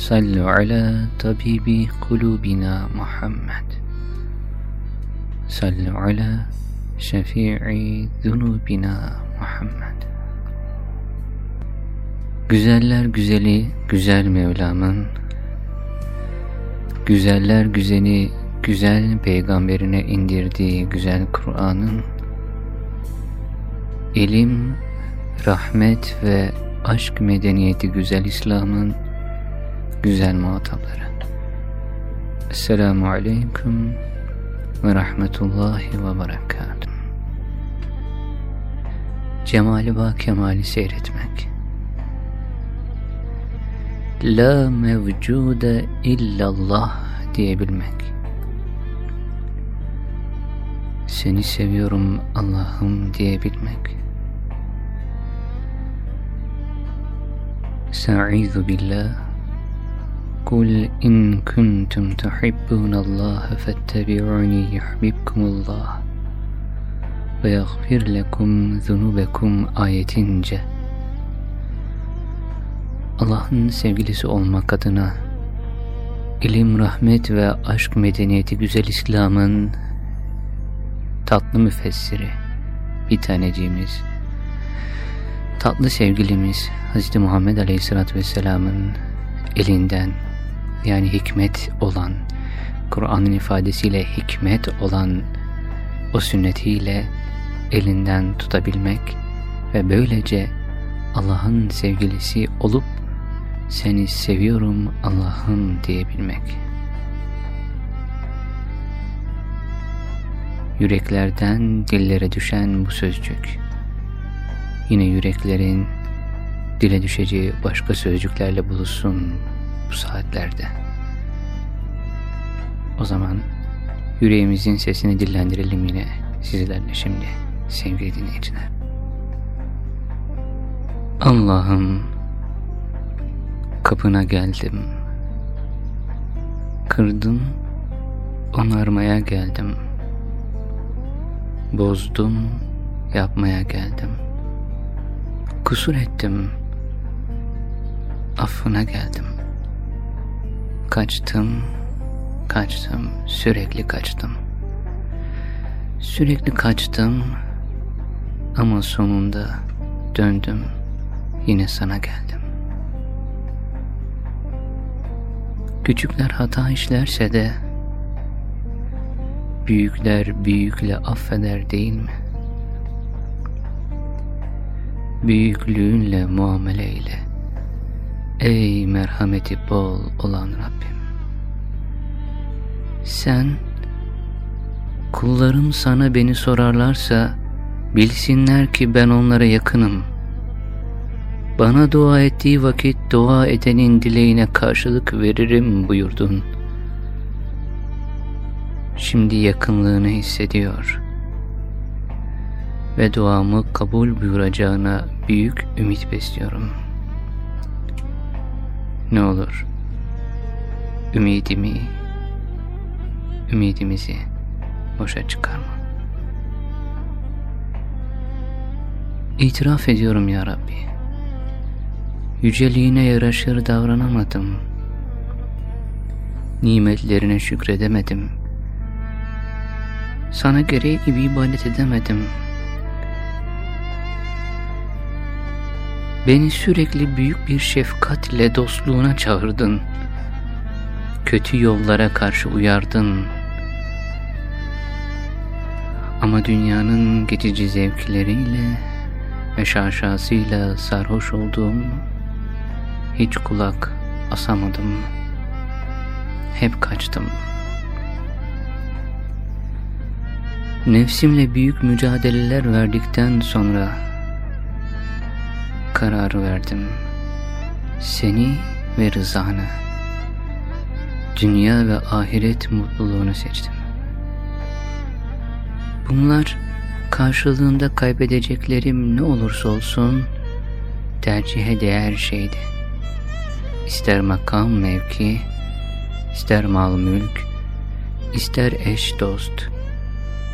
صلوا على طبيب قلوبنا محمد صلوا على شفيع ذنوبنا Muhammed Güzeller güzeli güzel Mevlam'ın Güzeller güzeli güzel peygamberine indirdiği güzel Kur'an'ın ilim, rahmet ve aşk medeniyeti güzel İslam'ın güzel muhatapları. Esselamu Aleyküm ve Rahmetullahi ve Berekatuhu. Cemali ba kemali seyretmek. La mevcude illallah diyebilmek. Seni seviyorum Allah'ım diyebilmek. Sa'izu billah Kul in kuntum tuhibbunallaha fattabi'uni yuhibbukumullah ve yaghfir lekum zunubekum ayetince Allah'ın sevgilisi olmak adına ilim, rahmet ve aşk medeniyeti güzel İslam'ın tatlı müfessiri bir taneciğimiz tatlı sevgilimiz Hz. Muhammed Aleyhisselatü Vesselam'ın elinden yani hikmet olan Kur'an'ın ifadesiyle hikmet olan o sünnetiyle elinden tutabilmek ve böylece Allah'ın sevgilisi olup seni seviyorum Allah'ım diyebilmek. Yüreklerden dillere düşen bu sözcük. Yine yüreklerin dile düşeceği başka sözcüklerle buluşsun bu saatlerde. O zaman yüreğimizin sesini dillendirelim yine sizlerle şimdi sevgili dinleyiciler. Allah'ım kapına geldim. Kırdım, onarmaya geldim. Bozdum, yapmaya geldim. Kusur ettim, affına geldim. Kaçtım, kaçtım, sürekli kaçtım. Sürekli kaçtım ama sonunda döndüm, yine sana geldim. Küçükler hata işlerse de büyükler büyükle affeder değil mi? Büyüklüğünle muamele ile ey merhameti bol olan Rabbim. Sen kullarım sana beni sorarlarsa bilsinler ki ben onlara yakınım. Bana dua ettiği vakit dua edenin dileğine karşılık veririm buyurdun. Şimdi yakınlığını hissediyor ve duamı kabul buyuracağına büyük ümit besliyorum. Ne olur ümidimi, ümidimizi boşa çıkarma. İtiraf ediyorum ya Rabbi yüceliğine yaraşır davranamadım. Nimetlerine şükredemedim. Sana gereği gibi ibadet edemedim. Beni sürekli büyük bir şefkatle dostluğuna çağırdın. Kötü yollara karşı uyardın. Ama dünyanın geçici zevkleriyle ve şaşasıyla sarhoş olduğum hiç kulak asamadım. Hep kaçtım. Nefsimle büyük mücadeleler verdikten sonra karar verdim. Seni ve rızanı, dünya ve ahiret mutluluğunu seçtim. Bunlar karşılığında kaybedeceklerim ne olursa olsun tercihe değer şeydi. İster makam mevki, ister mal mülk, ister eş dost,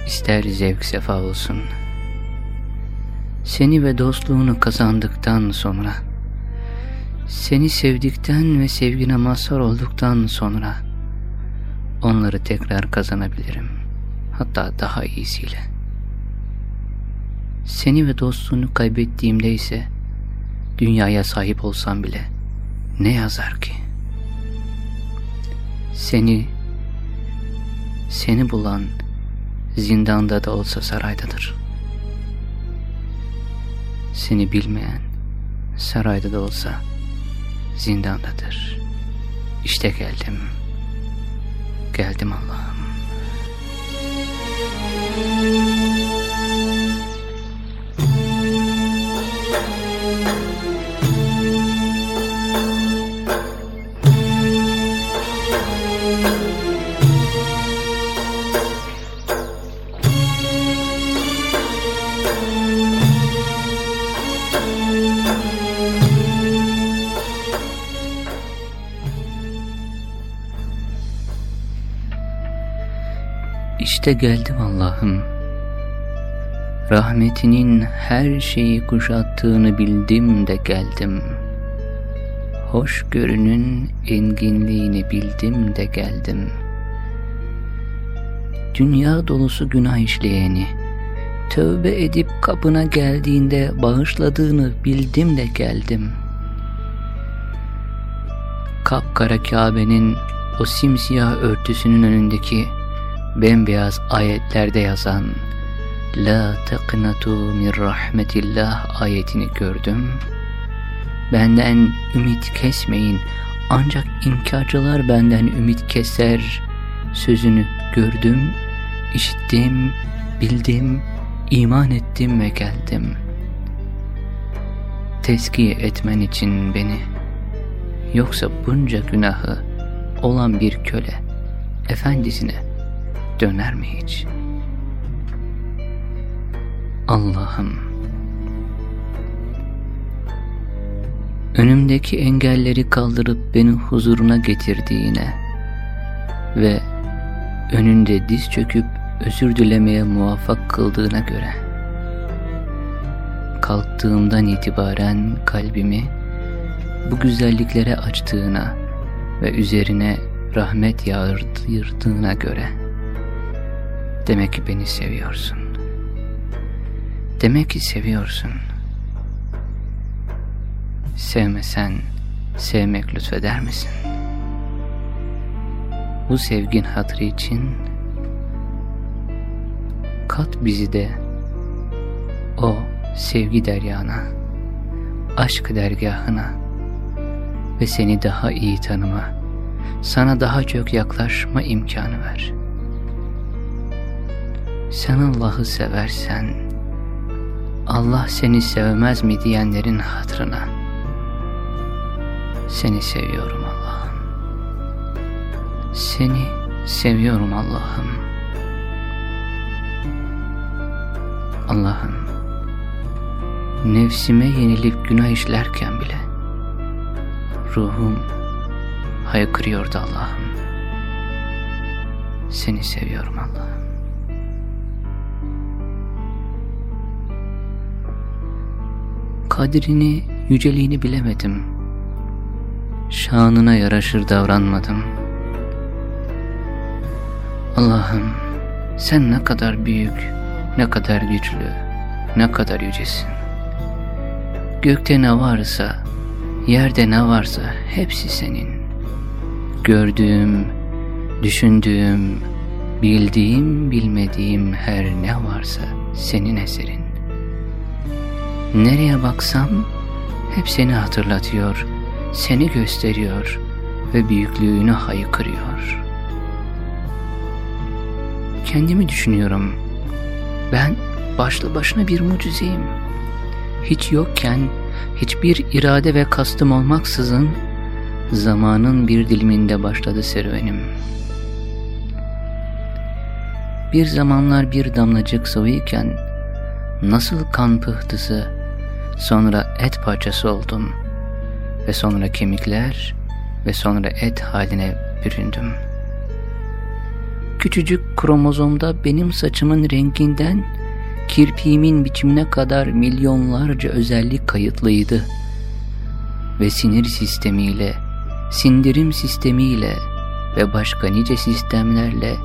ister zevk sefa olsun. Seni ve dostluğunu kazandıktan sonra, seni sevdikten ve sevgine mazhar olduktan sonra, onları tekrar kazanabilirim. Hatta daha iyisiyle. Seni ve dostluğunu kaybettiğimde ise, dünyaya sahip olsam bile, ne yazar ki? Seni, seni bulan zindanda da olsa saraydadır. Seni bilmeyen sarayda da olsa zindandadır. İşte geldim, geldim Allah'ım. İşte geldim Allah'ım. Rahmetinin her şeyi kuşattığını bildim de geldim. Hoşgörünün enginliğini bildim de geldim. Dünya dolusu günah işleyeni, tövbe edip kapına geldiğinde bağışladığını bildim de geldim. Kapkara Kabe'nin o simsiyah örtüsünün önündeki bembeyaz ayetlerde yazan La teqnatu min rahmetillah ayetini gördüm. Benden ümit kesmeyin ancak inkarcılar benden ümit keser sözünü gördüm, işittim, bildim, iman ettim ve geldim. Teskiye etmen için beni, yoksa bunca günahı olan bir köle, efendisine döner mi hiç? Allah'ım önümdeki engelleri kaldırıp beni huzuruna getirdiğine ve önünde diz çöküp özür dilemeye muvaffak kıldığına göre kalktığımdan itibaren kalbimi bu güzelliklere açtığına ve üzerine rahmet yağdırdığına göre demek ki beni seviyorsun. Demek ki seviyorsun. Sevmesen sevmek lütfeder misin? Bu sevgin hatırı için kat bizi de o sevgi deryana, aşk dergahına ve seni daha iyi tanıma, sana daha çok yaklaşma imkanı ver. Sen Allah'ı seversen, Allah seni sevmez mi diyenlerin hatırına, seni seviyorum Allah'ım. Seni seviyorum Allah'ım. Allah'ım, nefsime yenilip günah işlerken bile, ruhum haykırıyordu Allah'ım. Seni seviyorum Allah'ım. Kadrini, yüceliğini bilemedim. Şanına yaraşır davranmadım. Allah'ım sen ne kadar büyük, ne kadar güçlü, ne kadar yücesin. Gökte ne varsa, yerde ne varsa hepsi senin. Gördüğüm, düşündüğüm, bildiğim, bilmediğim her ne varsa senin eserin. Nereye baksam hep seni hatırlatıyor, seni gösteriyor ve büyüklüğünü haykırıyor. Kendimi düşünüyorum. Ben başlı başına bir mucizeyim. Hiç yokken hiçbir irade ve kastım olmaksızın zamanın bir diliminde başladı serüvenim. Bir zamanlar bir damlacık sıvıyken nasıl kan pıhtısı, sonra et parçası oldum ve sonra kemikler ve sonra et haline büründüm. Küçücük kromozomda benim saçımın renginden kirpiğimin biçimine kadar milyonlarca özellik kayıtlıydı. Ve sinir sistemiyle, sindirim sistemiyle ve başka nice sistemlerle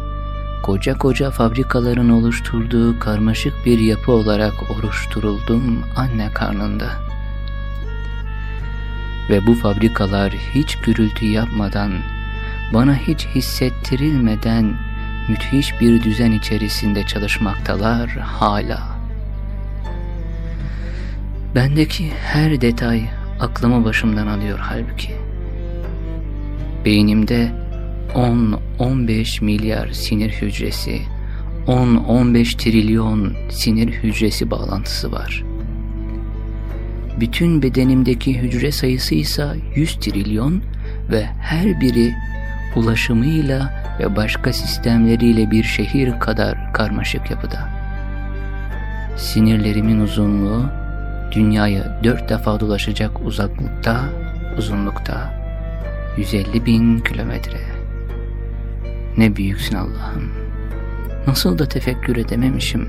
koca koca fabrikaların oluşturduğu karmaşık bir yapı olarak oluşturuldum anne karnında. Ve bu fabrikalar hiç gürültü yapmadan, bana hiç hissettirilmeden müthiş bir düzen içerisinde çalışmaktalar hala. Bendeki her detay aklımı başımdan alıyor halbuki. Beynimde 10-15 milyar sinir hücresi, 10-15 trilyon sinir hücresi bağlantısı var. Bütün bedenimdeki hücre sayısı ise 100 trilyon ve her biri ulaşımıyla ve başka sistemleriyle bir şehir kadar karmaşık yapıda. Sinirlerimin uzunluğu dünyaya dört defa dolaşacak uzaklıkta, uzunlukta 150 bin kilometre. Ne büyüksün Allah'ım. Nasıl da tefekkür edememişim.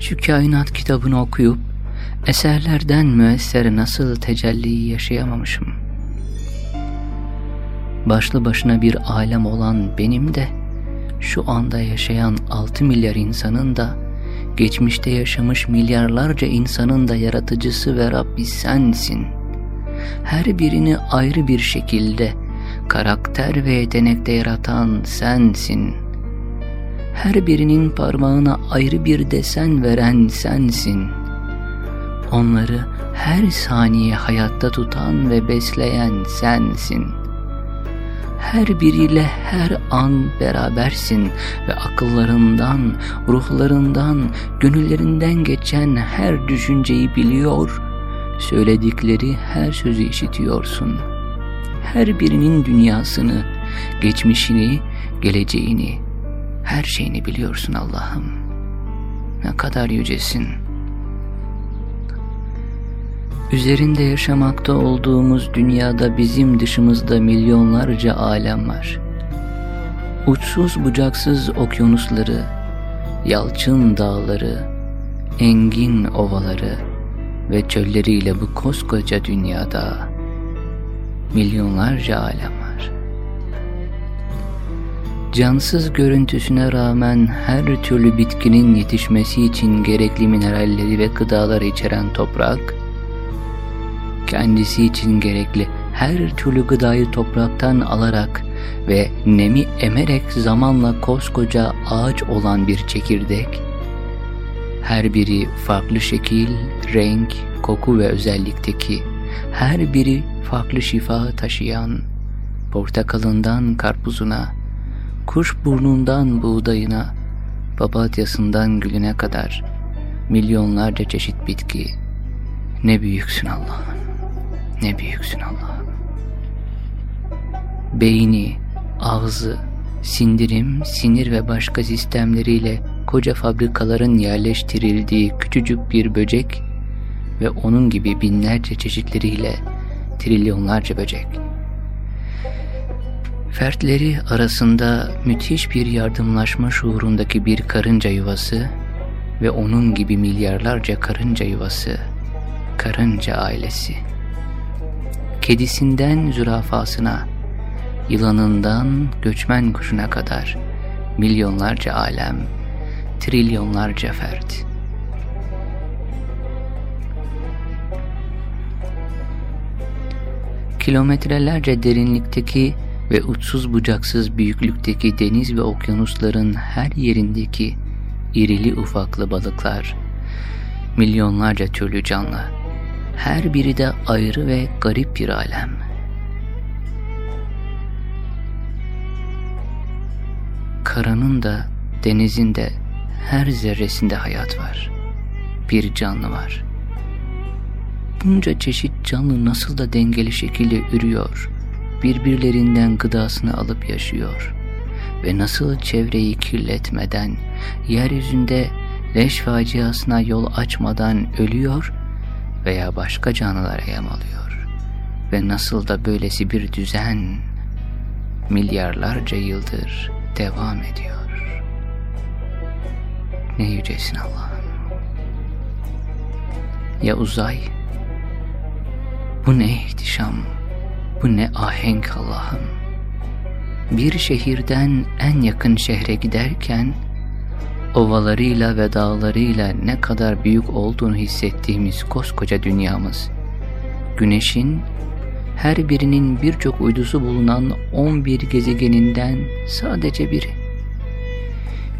Şu kainat kitabını okuyup eserlerden müessere nasıl tecelliyi yaşayamamışım.'' başlı başına bir alem olan benim de, şu anda yaşayan 6 milyar insanın da, geçmişte yaşamış milyarlarca insanın da yaratıcısı ve Rabbi sensin. Her birini ayrı bir şekilde, karakter ve yetenekte yaratan sensin. Her birinin parmağına ayrı bir desen veren sensin. Onları her saniye hayatta tutan ve besleyen sensin.'' her biriyle her an berabersin ve akıllarından, ruhlarından, gönüllerinden geçen her düşünceyi biliyor, söyledikleri her sözü işitiyorsun. Her birinin dünyasını, geçmişini, geleceğini, her şeyini biliyorsun Allah'ım. Ne kadar yücesin.'' Üzerinde yaşamakta olduğumuz dünyada bizim dışımızda milyonlarca alem var. Uçsuz bucaksız okyanusları, yalçın dağları, engin ovaları ve çölleriyle bu koskoca dünyada milyonlarca alem var. Cansız görüntüsüne rağmen her türlü bitkinin yetişmesi için gerekli mineralleri ve gıdaları içeren toprak, kendisi için gerekli her türlü gıdayı topraktan alarak ve nemi emerek zamanla koskoca ağaç olan bir çekirdek, her biri farklı şekil, renk, koku ve özellikteki, her biri farklı şifa taşıyan, portakalından karpuzuna, kuş burnundan buğdayına, papatyasından gülüne kadar milyonlarca çeşit bitki, ne büyüksün Allah'ım. Ne büyüksün Allah'ım. Beyni, ağzı, sindirim, sinir ve başka sistemleriyle koca fabrikaların yerleştirildiği küçücük bir böcek ve onun gibi binlerce çeşitleriyle trilyonlarca böcek. Fertleri arasında müthiş bir yardımlaşma şuurundaki bir karınca yuvası ve onun gibi milyarlarca karınca yuvası, karınca ailesi kedisinden zürafasına, yılanından göçmen kuşuna kadar milyonlarca alem, trilyonlarca fert. Kilometrelerce derinlikteki ve uçsuz bucaksız büyüklükteki deniz ve okyanusların her yerindeki irili ufaklı balıklar, milyonlarca türlü canlı, her biri de ayrı ve garip bir alem. Karanın da denizin de her zerresinde hayat var. Bir canlı var. Bunca çeşit canlı nasıl da dengeli şekilde ürüyor, birbirlerinden gıdasını alıp yaşıyor ve nasıl çevreyi kirletmeden, yeryüzünde leş faciasına yol açmadan ölüyor veya başka canlılara yem alıyor ve nasıl da böylesi bir düzen milyarlarca yıldır devam ediyor. Ne yücesin Allah'ım. Ya uzay, bu ne ihtişam, bu ne ahenk Allah'ım. Bir şehirden en yakın şehre giderken, ovalarıyla ve dağlarıyla ne kadar büyük olduğunu hissettiğimiz koskoca dünyamız, güneşin her birinin birçok uydusu bulunan 11 gezegeninden sadece biri.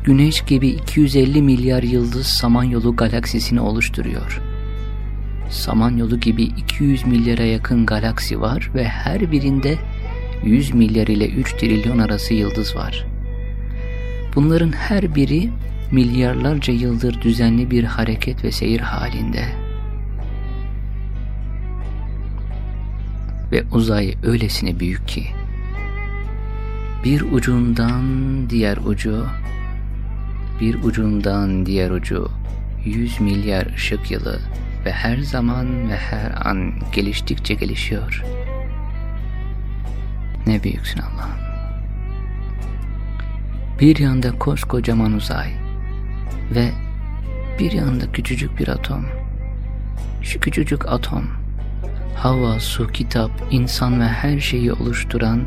Güneş gibi 250 milyar yıldız Samanyolu galaksisini oluşturuyor. Samanyolu gibi 200 milyara yakın galaksi var ve her birinde 100 milyar ile 3 trilyon arası yıldız var. Bunların her biri milyarlarca yıldır düzenli bir hareket ve seyir halinde. Ve uzay öylesine büyük ki, bir ucundan diğer ucu, bir ucundan diğer ucu 100 milyar ışık yılı ve her zaman ve her an geliştikçe gelişiyor. Ne büyüksün Allah'ım. Bir yanda koskocaman uzay ve bir yanda küçücük bir atom. Şu küçücük atom, hava, su, kitap, insan ve her şeyi oluşturan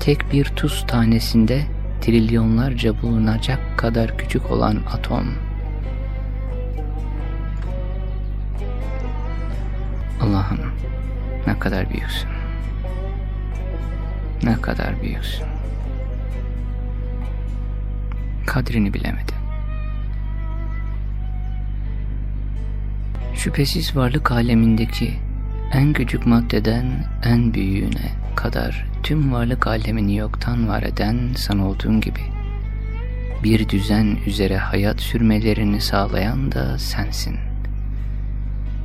tek bir tuz tanesinde trilyonlarca bulunacak kadar küçük olan atom. Allah'ım ne kadar büyüksün. Ne kadar büyüksün. Kadrini bilemedim. Şüphesiz varlık alemindeki en küçük maddeden en büyüğüne kadar tüm varlık alemini yoktan var eden sen olduğun gibi bir düzen üzere hayat sürmelerini sağlayan da sensin.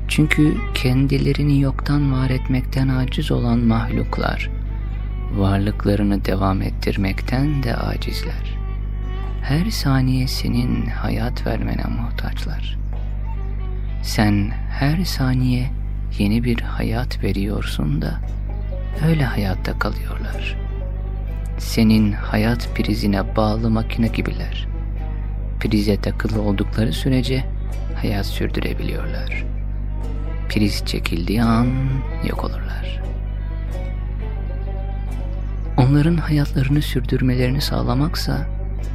Çünkü kendilerini yoktan var etmekten aciz olan mahluklar, varlıklarını devam ettirmekten de acizler. Her saniye senin hayat vermene muhtaçlar. Sen her saniye yeni bir hayat veriyorsun da öyle hayatta kalıyorlar. Senin hayat prizine bağlı makine gibiler. Prize takılı oldukları sürece hayat sürdürebiliyorlar. Priz çekildiği an yok olurlar. Onların hayatlarını sürdürmelerini sağlamaksa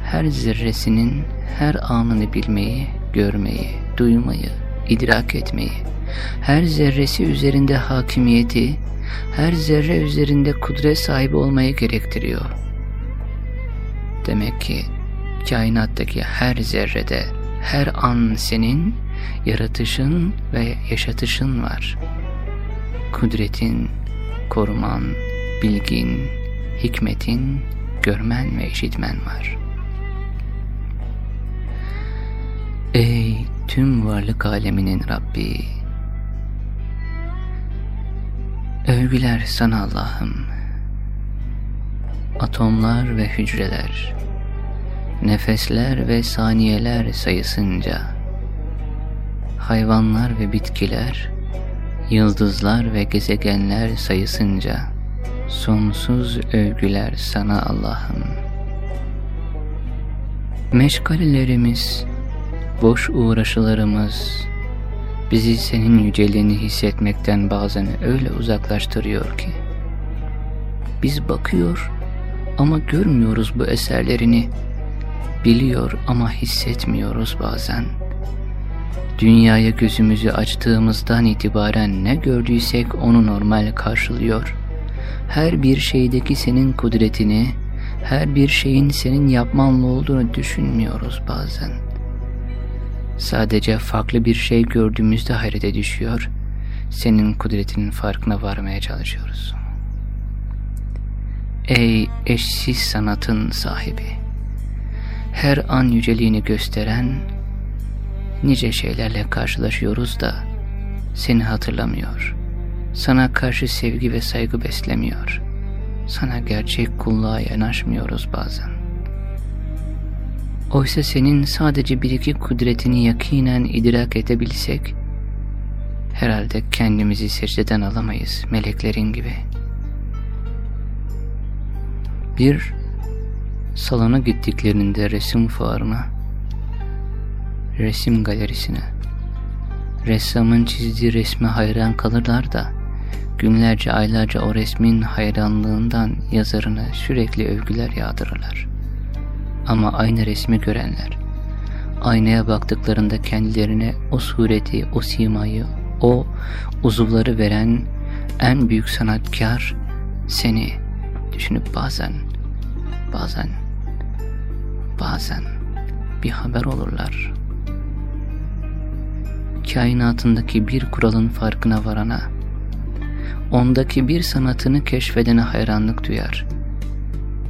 her zerresinin her anını bilmeyi, görmeyi, duymayı, idrak etmeyi, her zerresi üzerinde hakimiyeti, her zerre üzerinde kudret sahibi olmayı gerektiriyor. Demek ki kainattaki her zerrede, her an senin yaratışın ve yaşatışın var. Kudretin, koruman, bilgin, hikmetin, görmen ve işitmen var. Ey tüm varlık aleminin Rabbi! Övgüler sana Allah'ım. Atomlar ve hücreler, nefesler ve saniyeler sayısınca, hayvanlar ve bitkiler, yıldızlar ve gezegenler sayısınca, sonsuz övgüler sana Allah'ım. Meşgalelerimiz, boş uğraşılarımız, bizi senin yüceliğini hissetmekten bazen öyle uzaklaştırıyor ki. Biz bakıyor ama görmüyoruz bu eserlerini. Biliyor ama hissetmiyoruz bazen. Dünyaya gözümüzü açtığımızdan itibaren ne gördüysek onu normal karşılıyor. Her bir şeydeki senin kudretini, her bir şeyin senin yapmanlı olduğunu düşünmüyoruz bazen.'' Sadece farklı bir şey gördüğümüzde hayrete düşüyor, senin kudretinin farkına varmaya çalışıyoruz. Ey eşsiz sanatın sahibi! Her an yüceliğini gösteren nice şeylerle karşılaşıyoruz da seni hatırlamıyor. Sana karşı sevgi ve saygı beslemiyor. Sana gerçek kulluğa yanaşmıyoruz bazen. Oysa senin sadece bir iki kudretini yakinen idrak edebilsek, herhalde kendimizi secdeden alamayız meleklerin gibi. Bir salona gittiklerinde resim fuarına, resim galerisine, ressamın çizdiği resme hayran kalırlar da, günlerce aylarca o resmin hayranlığından yazarını sürekli övgüler yağdırırlar. Ama aynı resmi görenler, aynaya baktıklarında kendilerine o sureti, o simayı, o uzuvları veren en büyük sanatkar seni düşünüp bazen, bazen, bazen bir haber olurlar. Kainatındaki bir kuralın farkına varana, ondaki bir sanatını keşfedene hayranlık duyar.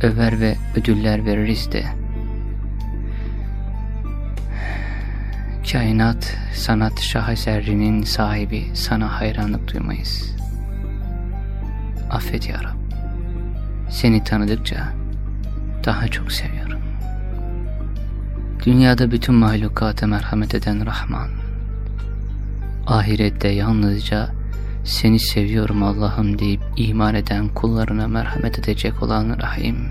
Över ve ödüller veririz de. Kainat, sanat şaheserrinin sahibi sana hayranlık duymayız. Affet ya Rab. Seni tanıdıkça daha çok seviyorum. Dünyada bütün mahlukata merhamet eden Rahman. Ahirette yalnızca seni seviyorum Allah'ım deyip iman eden kullarına merhamet edecek olan Rahim.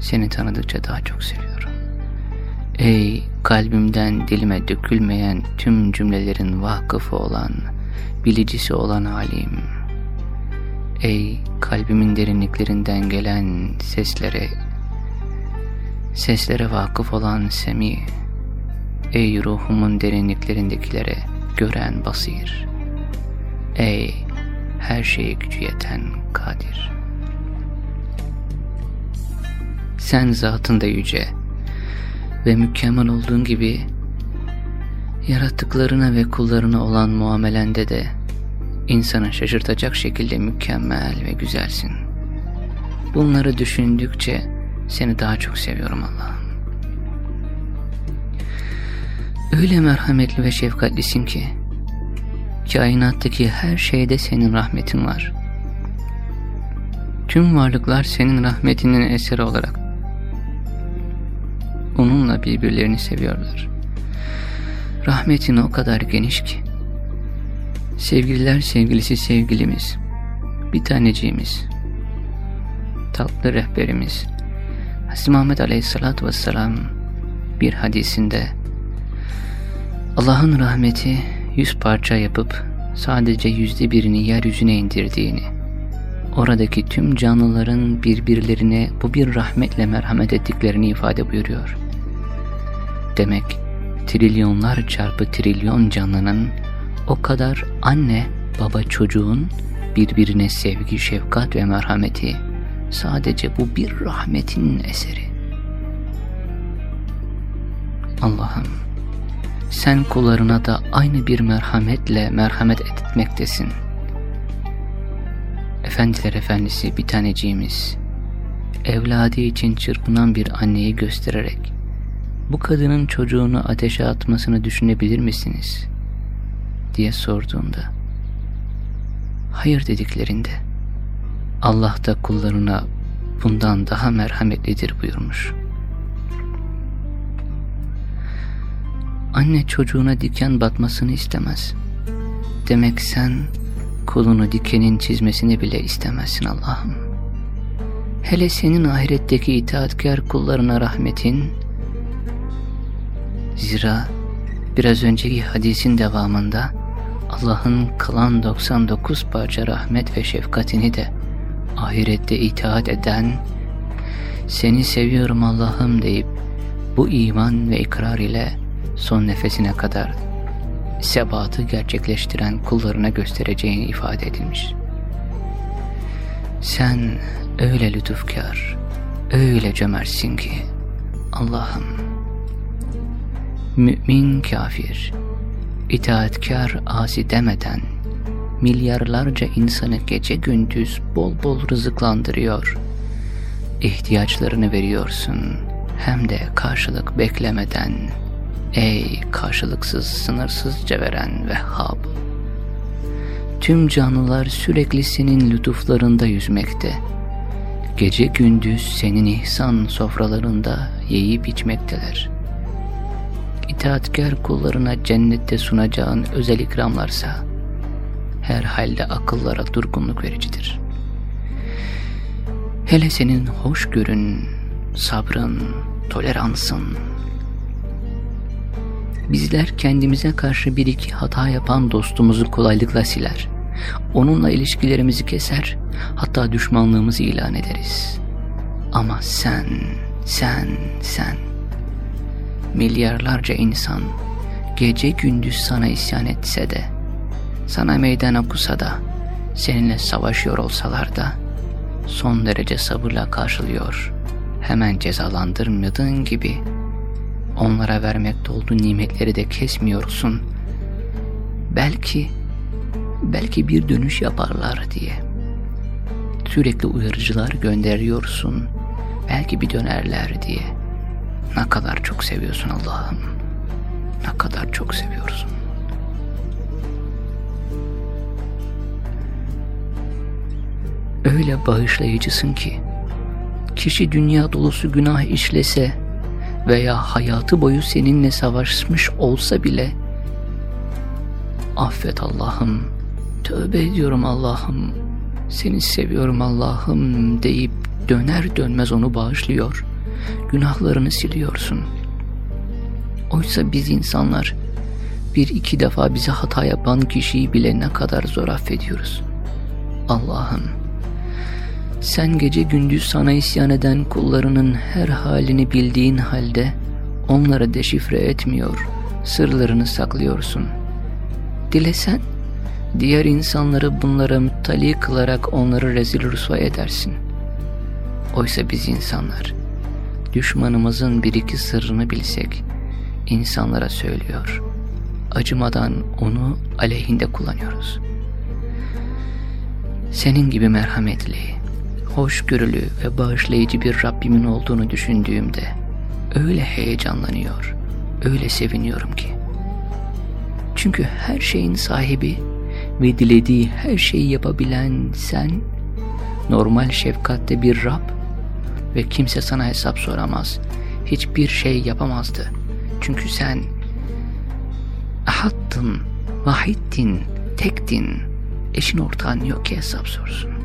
Seni tanıdıkça daha çok seviyorum. Ey kalbimden dilime dökülmeyen tüm cümlelerin vakıfı olan, bilicisi olan alim. Ey kalbimin derinliklerinden gelen seslere, seslere vakıf olan semi. Ey ruhumun derinliklerindekilere gören basir. Ey her şeye gücü yeten kadir. Sen zatında yüce ve mükemmel olduğun gibi yarattıklarına ve kullarına olan muamelende de insana şaşırtacak şekilde mükemmel ve güzelsin. Bunları düşündükçe seni daha çok seviyorum Allah'ım. Öyle merhametli ve şefkatlisin ki, kainattaki her şeyde senin rahmetin var. Tüm varlıklar senin rahmetinin eseri olarak onunla birbirlerini seviyorlar. Rahmetin o kadar geniş ki, sevgililer sevgilisi sevgilimiz, bir taneciğimiz, tatlı rehberimiz, Hazreti Muhammed Aleyhisselatü Vesselam bir hadisinde Allah'ın rahmeti yüz parça yapıp sadece yüzde birini yeryüzüne indirdiğini, oradaki tüm canlıların birbirlerine bu bir rahmetle merhamet ettiklerini ifade buyuruyor. Demek trilyonlar çarpı trilyon canlının o kadar anne baba çocuğun birbirine sevgi, şefkat ve merhameti sadece bu bir rahmetin eseri. Allah'ım sen kullarına da aynı bir merhametle merhamet etmektesin. Efendiler efendisi bir taneciğimiz, evladı için çırpınan bir anneyi göstererek, bu kadının çocuğunu ateşe atmasını düşünebilir misiniz? diye sorduğunda, hayır dediklerinde, Allah da kullarına bundan daha merhametlidir buyurmuş. Anne çocuğuna diken batmasını istemez. Demek sen kulunu dikenin çizmesini bile istemezsin Allah'ım. Hele senin ahiretteki itaatkar kullarına rahmetin, zira biraz önceki hadisin devamında Allah'ın kalan 99 parça rahmet ve şefkatini de ahirette itaat eden, seni seviyorum Allah'ım deyip bu iman ve ikrar ile son nefesine kadar sebatı gerçekleştiren kullarına göstereceğini ifade edilmiş. Sen öyle lütufkar, öyle cömertsin ki Allah'ım mümin kafir, itaatkar asi demeden milyarlarca insanı gece gündüz bol bol rızıklandırıyor. İhtiyaçlarını veriyorsun hem de karşılık beklemeden Ey karşılıksız, sınırsızca veren Vehhab! Tüm canlılar sürekli senin lütuflarında yüzmekte. Gece gündüz senin ihsan sofralarında yiyip içmekteler. İtaatkar kullarına cennette sunacağın özel ikramlarsa, herhalde akıllara durgunluk vericidir. Hele senin hoşgörün, sabrın, toleransın, Bizler kendimize karşı bir iki hata yapan dostumuzu kolaylıkla siler. Onunla ilişkilerimizi keser, hatta düşmanlığımızı ilan ederiz. Ama sen, sen, sen, milyarlarca insan gece gündüz sana isyan etse de, sana meydan okusa da, seninle savaşıyor olsalar da, son derece sabırla karşılıyor. Hemen cezalandırmadığın gibi onlara vermekte olduğu nimetleri de kesmiyorsun. Belki, belki bir dönüş yaparlar diye. Sürekli uyarıcılar gönderiyorsun. Belki bir dönerler diye. Ne kadar çok seviyorsun Allah'ım. Ne kadar çok seviyorsun. Öyle bağışlayıcısın ki, kişi dünya dolusu günah işlese, veya hayatı boyu seninle savaşmış olsa bile affet Allah'ım, tövbe ediyorum Allah'ım, seni seviyorum Allah'ım deyip döner dönmez onu bağışlıyor, günahlarını siliyorsun. Oysa biz insanlar bir iki defa bize hata yapan kişiyi bile ne kadar zor affediyoruz. Allah'ım sen gece gündüz sana isyan eden kullarının her halini bildiğin halde onları deşifre etmiyor, sırlarını saklıyorsun. Dilesen, diğer insanları bunlara müttali kılarak onları rezil rüsva edersin. Oysa biz insanlar, düşmanımızın bir iki sırrını bilsek, insanlara söylüyor, acımadan onu aleyhinde kullanıyoruz. Senin gibi merhametli, hoşgörülü ve bağışlayıcı bir Rabbimin olduğunu düşündüğümde öyle heyecanlanıyor, öyle seviniyorum ki. Çünkü her şeyin sahibi ve dilediği her şeyi yapabilen sen, normal şefkatte bir Rab ve kimse sana hesap soramaz, hiçbir şey yapamazdı. Çünkü sen ahattın, vahittin, tektin, eşin ortağın yok ki hesap sorsun.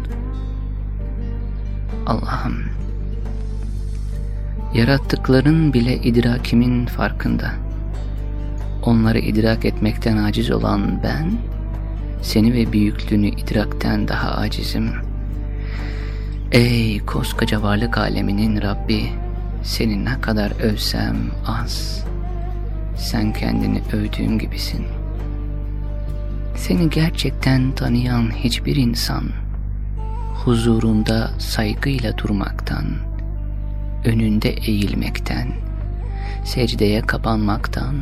Allah'ım. Yarattıkların bile idrakimin farkında. Onları idrak etmekten aciz olan ben, seni ve büyüklüğünü idrakten daha acizim. Ey koskoca varlık aleminin Rabbi, seni ne kadar övsem az. Sen kendini övdüğün gibisin. Seni gerçekten tanıyan hiçbir insan, huzurunda saygıyla durmaktan, önünde eğilmekten, secdeye kapanmaktan,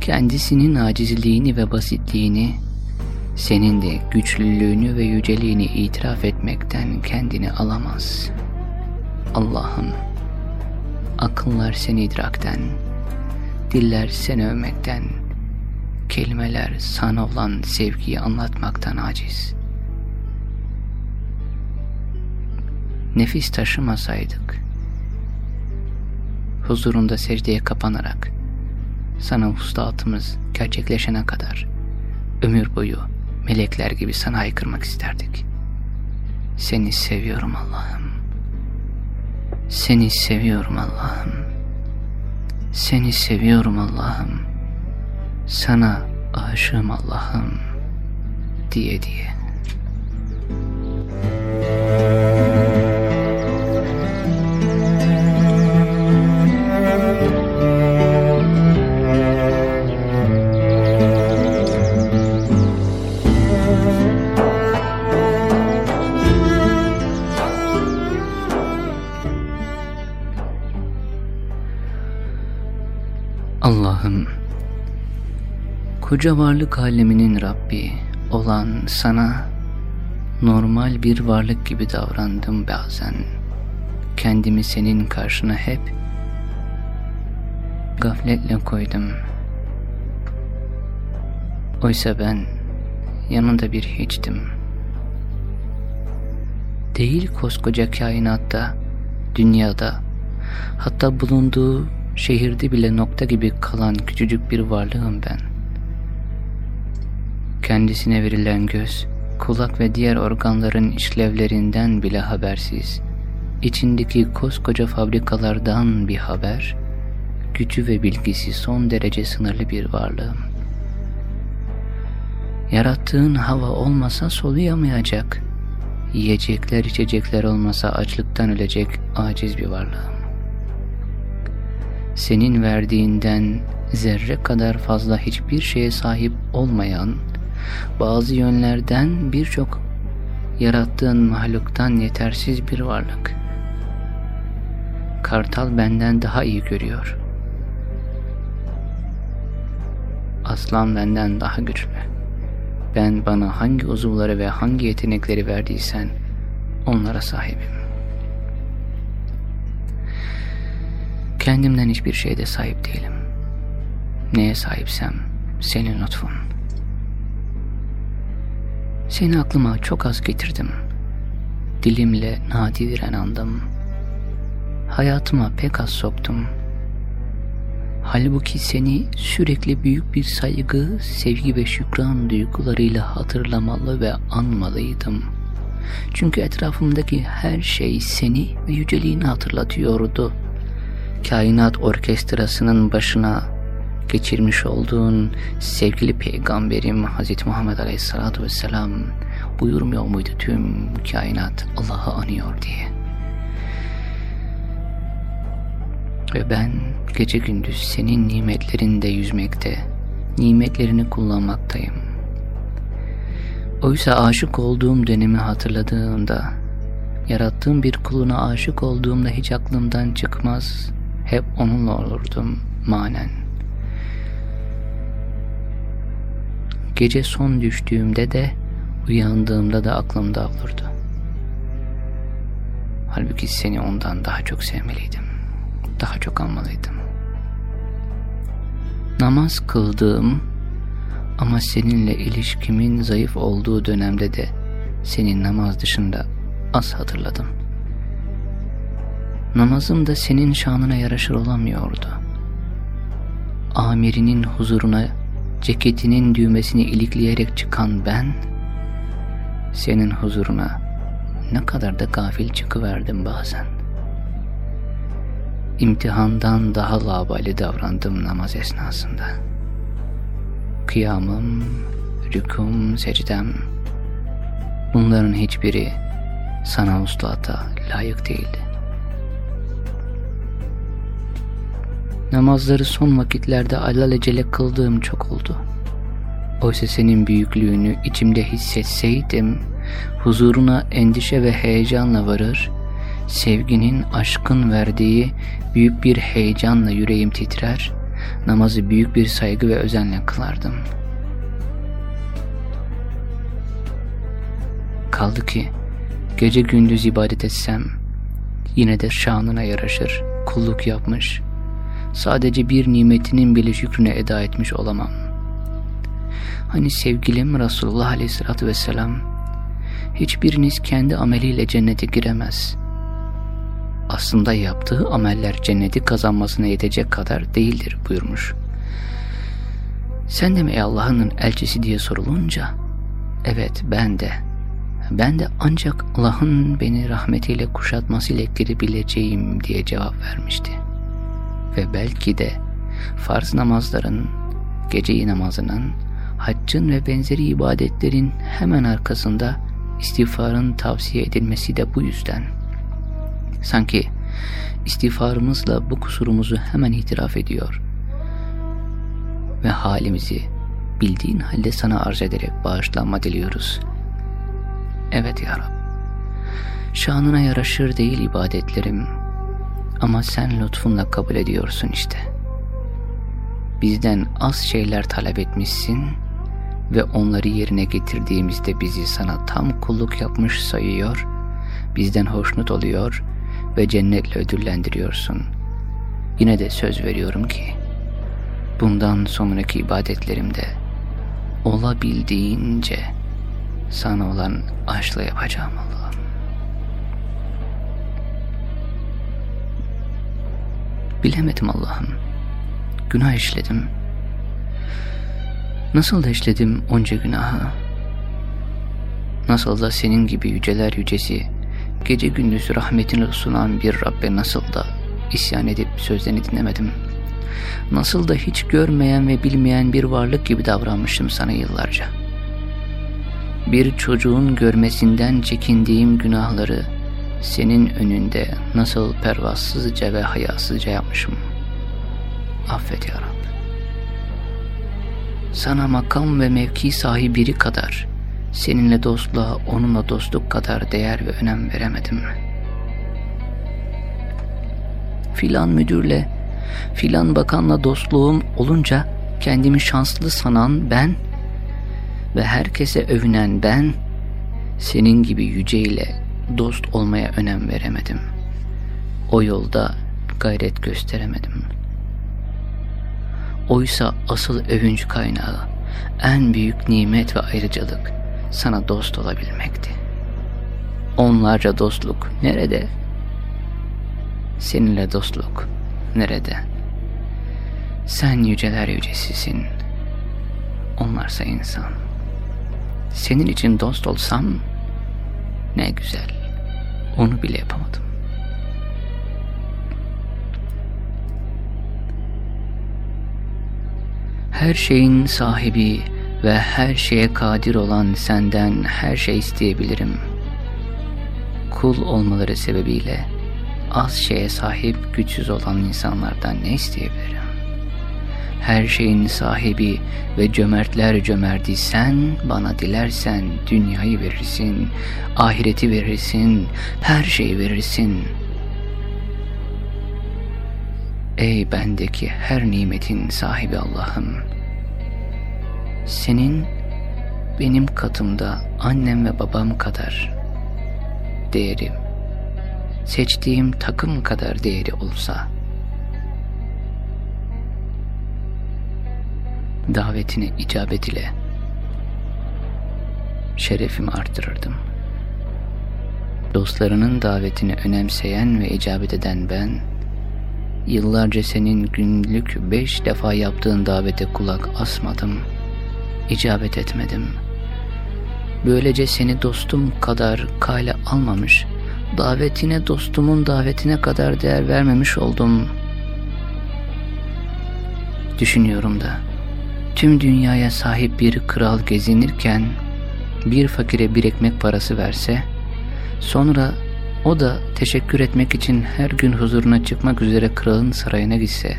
kendisinin acizliğini ve basitliğini, senin de güçlülüğünü ve yüceliğini itiraf etmekten kendini alamaz. Allah'ım, akıllar seni idrakten, diller seni övmekten, kelimeler sana olan sevgiyi anlatmaktan aciz. Nefis taşımasaydık, huzurunda secdeye kapanarak, sana vustatımız gerçekleşene kadar, ömür boyu melekler gibi sana haykırmak isterdik. Seni seviyorum Allah'ım. Seni seviyorum Allah'ım. Seni seviyorum Allah'ım. Sana aşığım Allah'ım diye diye. Koca varlık aleminin Rabbi olan sana normal bir varlık gibi davrandım bazen. Kendimi senin karşına hep gafletle koydum. Oysa ben yanında bir hiçtim. Değil koskoca kainatta, dünyada, hatta bulunduğu şehirde bile nokta gibi kalan küçücük bir varlığım ben. Kendisine verilen göz, kulak ve diğer organların işlevlerinden bile habersiz, içindeki koskoca fabrikalardan bir haber, gücü ve bilgisi son derece sınırlı bir varlığım. Yarattığın hava olmasa soluyamayacak, yiyecekler içecekler olmasa açlıktan ölecek aciz bir varlığım. Senin verdiğinden zerre kadar fazla hiçbir şeye sahip olmayan, bazı yönlerden birçok yarattığın mahluktan yetersiz bir varlık. Kartal benden daha iyi görüyor. Aslan benden daha güçlü. Ben bana hangi uzuvları ve hangi yetenekleri verdiysen onlara sahibim. Kendimden hiçbir şeyde sahip değilim. Neye sahipsem senin lütfun. Seni aklıma çok az getirdim. Dilimle nadiren andım. Hayatıma pek az soktum. Halbuki seni sürekli büyük bir saygı, sevgi ve şükran duygularıyla hatırlamalı ve anmalıydım. Çünkü etrafımdaki her şey seni ve yüceliğini hatırlatıyordu. Kainat orkestrasının başına geçirmiş olduğun sevgili peygamberim Hz. Muhammed Aleyhisselatü Vesselam buyurmuyor muydu tüm kainat Allah'ı anıyor diye. Ve ben gece gündüz senin nimetlerinde yüzmekte, nimetlerini kullanmaktayım. Oysa aşık olduğum dönemi hatırladığımda, yarattığım bir kuluna aşık olduğumda hiç aklımdan çıkmaz, hep onunla olurdum manen. Gece son düştüğümde de uyandığımda da aklımda olurdu. Halbuki seni ondan daha çok sevmeliydim. Daha çok almalıydım. Namaz kıldığım ama seninle ilişkimin zayıf olduğu dönemde de senin namaz dışında az hatırladım. Namazım da senin şanına yaraşır olamıyordu. Amirinin huzuruna ceketinin düğmesini ilikleyerek çıkan ben, senin huzuruna ne kadar da gafil çıkıverdim bazen. İmtihandan daha labali davrandım namaz esnasında. Kıyamım, rükum, secdem, bunların hiçbiri sana uslata layık değildi. Namazları son vakitlerde alelacele kıldığım çok oldu. Oysa senin büyüklüğünü içimde hissetseydim, huzuruna endişe ve heyecanla varır, sevginin, aşkın verdiği büyük bir heyecanla yüreğim titrer, namazı büyük bir saygı ve özenle kılardım. Kaldı ki, gece gündüz ibadet etsem, yine de şanına yaraşır, kulluk yapmış, sadece bir nimetinin bile şükrüne eda etmiş olamam. Hani sevgilim Resulullah Aleyhisselatü Vesselam, hiçbiriniz kendi ameliyle cennete giremez. Aslında yaptığı ameller cenneti kazanmasına yetecek kadar değildir buyurmuş. Sen de mi Allah'ın elçisi diye sorulunca, evet ben de, ben de ancak Allah'ın beni rahmetiyle kuşatmasıyla girebileceğim diye cevap vermişti. Ve belki de farz namazların, geceyi namazının, haccın ve benzeri ibadetlerin hemen arkasında istiğfarın tavsiye edilmesi de bu yüzden. Sanki istiğfarımızla bu kusurumuzu hemen itiraf ediyor ve halimizi bildiğin halde sana arz ederek bağışlanma diliyoruz. Evet ya Rab, şanına yaraşır değil ibadetlerim ama sen lütfunla kabul ediyorsun işte. Bizden az şeyler talep etmişsin ve onları yerine getirdiğimizde bizi sana tam kulluk yapmış sayıyor, bizden hoşnut oluyor ve cennetle ödüllendiriyorsun. Yine de söz veriyorum ki bundan sonraki ibadetlerimde olabildiğince sana olan aşkla yapacağım Allah'ım. Bilemedim Allah'ım. Günah işledim. Nasıl da işledim onca günahı? Nasıl da senin gibi yüceler yücesi, gece gündüz rahmetini sunan bir Rabbe nasıl da isyan edip sözlerini dinlemedim. Nasıl da hiç görmeyen ve bilmeyen bir varlık gibi davranmıştım sana yıllarca. Bir çocuğun görmesinden çekindiğim günahları senin önünde nasıl pervasızca ve hayasızca yapmışım. Affet ya Rab. Sana makam ve mevki sahibi biri kadar, seninle dostluğa, onunla dostluk kadar değer ve önem veremedim. Filan müdürle, filan bakanla dostluğum olunca kendimi şanslı sanan ben ve herkese övünen ben, senin gibi yüceyle dost olmaya önem veremedim. O yolda gayret gösteremedim. Oysa asıl övünç kaynağı, en büyük nimet ve ayrıcalık sana dost olabilmekti. Onlarca dostluk nerede? Seninle dostluk nerede? Sen yüceler yücesisin. Onlarsa insan. Senin için dost olsam ne güzel. Onu bile yapamadım. Her şeyin sahibi ve her şeye kadir olan senden her şey isteyebilirim. Kul olmaları sebebiyle az şeye sahip güçsüz olan insanlardan ne isteyebilirim? Her şeyin sahibi ve cömertler cömerti sen bana dilersen dünyayı verirsin, ahireti verirsin, her şeyi verirsin. Ey bendeki her nimetin sahibi Allah'ım! Senin benim katımda annem ve babam kadar değerim, seçtiğim takım kadar değeri olsa, davetine icabet ile şerefimi artırırdım. Dostlarının davetini önemseyen ve icabet eden ben, yıllarca senin günlük beş defa yaptığın davete kulak asmadım, icabet etmedim. Böylece seni dostum kadar kale almamış, davetine dostumun davetine kadar değer vermemiş oldum. Düşünüyorum da, tüm dünyaya sahip bir kral gezinirken bir fakire bir ekmek parası verse, sonra o da teşekkür etmek için her gün huzuruna çıkmak üzere kralın sarayına gitse,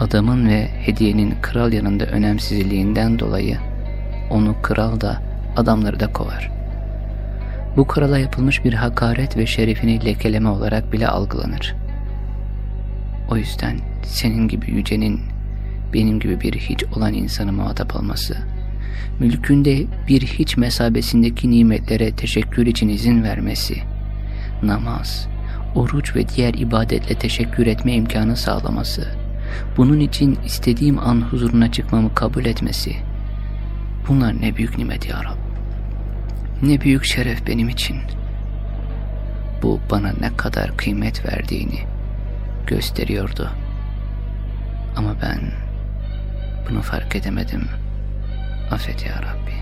adamın ve hediyenin kral yanında önemsizliğinden dolayı onu kral da adamları da kovar. Bu krala yapılmış bir hakaret ve şerefini lekeleme olarak bile algılanır. O yüzden senin gibi yücenin benim gibi bir hiç olan insanı muhatap alması, mülkünde bir hiç mesabesindeki nimetlere teşekkür için izin vermesi, namaz, oruç ve diğer ibadetle teşekkür etme imkanı sağlaması, bunun için istediğim an huzuruna çıkmamı kabul etmesi, bunlar ne büyük nimet ya Rab. Ne büyük şeref benim için. Bu bana ne kadar kıymet verdiğini gösteriyordu. Ama ben bunu fark edemedim. Affet ya Rabbi.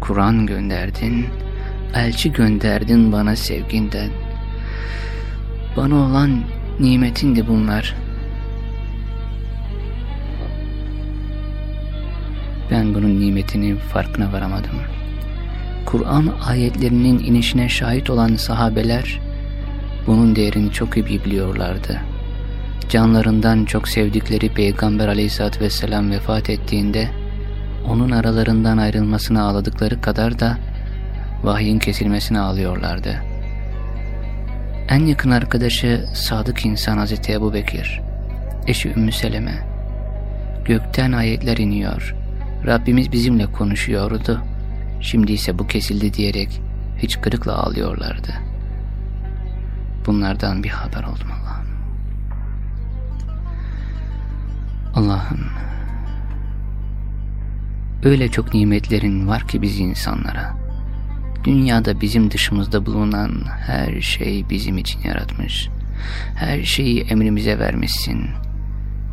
Kur'an gönderdin, elçi gönderdin bana sevginden. Bana olan nimetindi bunlar. Ben bunun nimetinin farkına varamadım. Kur'an ayetlerinin inişine şahit olan sahabeler bunun değerini çok iyi biliyorlardı. Canlarından çok sevdikleri Peygamber aleyhissalatü vesselam vefat ettiğinde onun aralarından ayrılmasını ağladıkları kadar da vahyin kesilmesini ağlıyorlardı. En yakın arkadaşı sadık insan Hazreti Ebu Bekir, eşi Ümmü Seleme. Gökten ayetler iniyor, Rabbimiz bizimle konuşuyordu, şimdi ise bu kesildi diyerek hiç kırıkla ağlıyorlardı. Bunlardan bir haber oldum Allah'ım öyle çok nimetlerin var ki biz insanlara. Dünyada bizim dışımızda bulunan her şey bizim için yaratmış. Her şeyi emrimize vermişsin.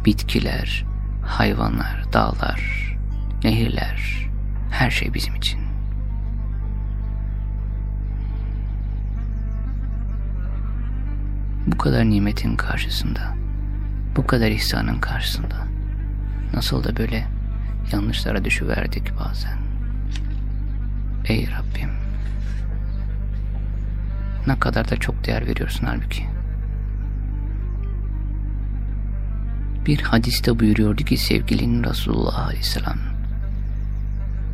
Bitkiler, hayvanlar, dağlar, nehirler, her şey bizim için. Bu kadar nimetin karşısında, bu kadar ihsanın karşısında nasıl da böyle yanlışlara düşüverdik bazen. Ey Rabbim, ne kadar da çok değer veriyorsun halbuki. Bir hadiste buyuruyordu ki sevgilin Resulullah Aleyhisselam,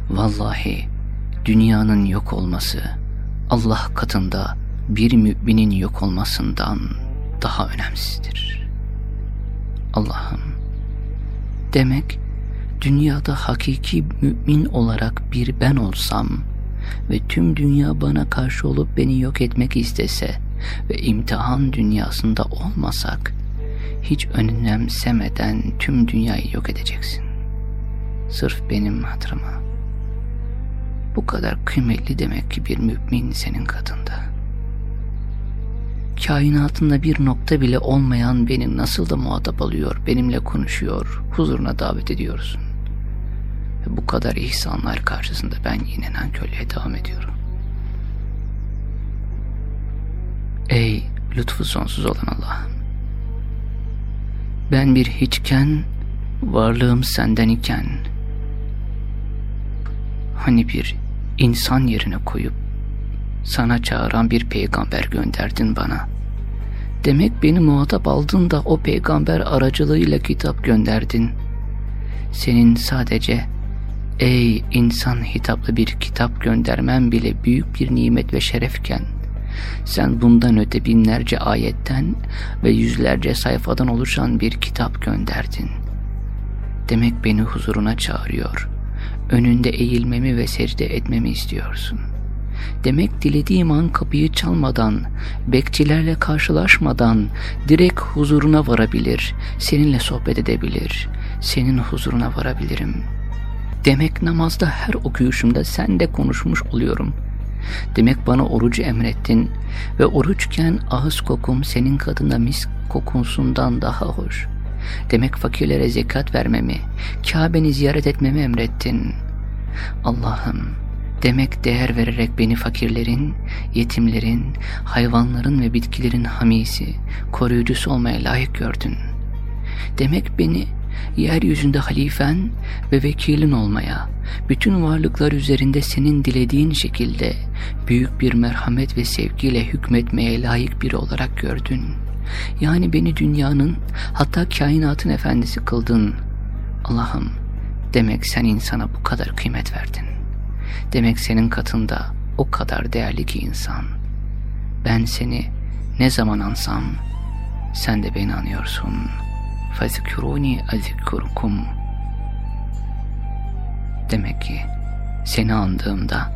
Vallahi dünyanın yok olması Allah katında bir müminin yok olmasından daha önemsizdir. Allah'ım demek dünyada hakiki mümin olarak bir ben olsam ve tüm dünya bana karşı olup beni yok etmek istese ve imtihan dünyasında olmasak hiç önemsemeden tüm dünyayı yok edeceksin. Sırf benim hatırıma. Bu kadar kıymetli demek ki bir mümin senin katında. Kainatında bir nokta bile olmayan beni nasıl da muhatap alıyor, benimle konuşuyor, huzuruna davet ediyorsun. Ve bu kadar ihsanlar karşısında ben yine nankörlüğe devam ediyorum. Ey lütfu sonsuz olan Allah'ım. Ben bir hiçken, varlığım senden iken, hani bir insan yerine koyup sana çağıran bir peygamber gönderdin bana. Demek beni muhatap aldın da o peygamber aracılığıyla kitap gönderdin. Senin sadece ey insan hitaplı bir kitap göndermen bile büyük bir nimet ve şerefken sen bundan öte binlerce ayetten ve yüzlerce sayfadan oluşan bir kitap gönderdin. Demek beni huzuruna çağırıyor. Önünde eğilmemi ve secde etmemi istiyorsun. Demek dilediğim an kapıyı çalmadan, bekçilerle karşılaşmadan direkt huzuruna varabilir, seninle sohbet edebilir, senin huzuruna varabilirim. Demek namazda her okuyuşumda sen de konuşmuş oluyorum. Demek bana orucu emrettin ve oruçken ağız kokum senin kadına mis kokunsundan daha hoş. Demek fakirlere zekat vermemi, Kabe'ni ziyaret etmemi emrettin. Allah'ım, demek değer vererek beni fakirlerin, yetimlerin, hayvanların ve bitkilerin hamisi, koruyucusu olmaya layık gördün. Demek beni yeryüzünde halifen ve vekilin olmaya, bütün varlıklar üzerinde senin dilediğin şekilde büyük bir merhamet ve sevgiyle hükmetmeye layık biri olarak gördün. Yani beni dünyanın hatta kainatın efendisi kıldın. Allah'ım demek sen insana bu kadar kıymet verdin. Demek senin katında o kadar değerli ki insan. Ben seni ne zaman ansam sen de beni anıyorsun. Fazikuruni azikurukum. Demek ki seni andığımda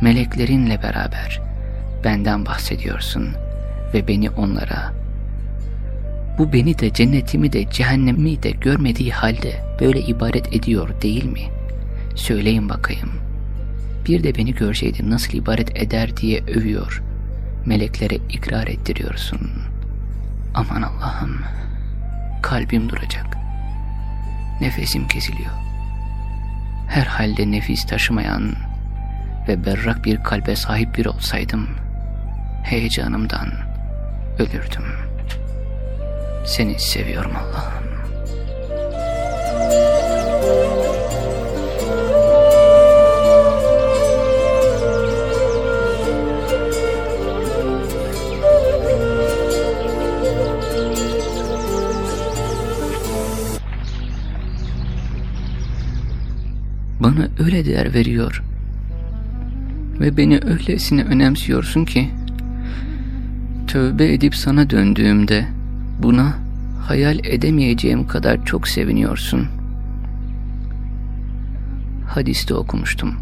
meleklerinle beraber benden bahsediyorsun ve beni onlara bu beni de cennetimi de cehennemi de görmediği halde böyle ibaret ediyor değil mi? Söyleyin bakayım.'' Bir de beni görseydi nasıl ibaret eder diye övüyor. Meleklere ikrar ettiriyorsun. Aman Allah'ım kalbim duracak. Nefesim kesiliyor. Herhalde nefis taşımayan ve berrak bir kalbe sahip bir olsaydım, heyecanımdan ölürdüm. Seni seviyorum Allah'ım. Bana öyle değer veriyor ve beni öylesine önemsiyorsun ki tövbe edip sana döndüğümde buna hayal edemeyeceğim kadar çok seviniyorsun. Hadiste okumuştum.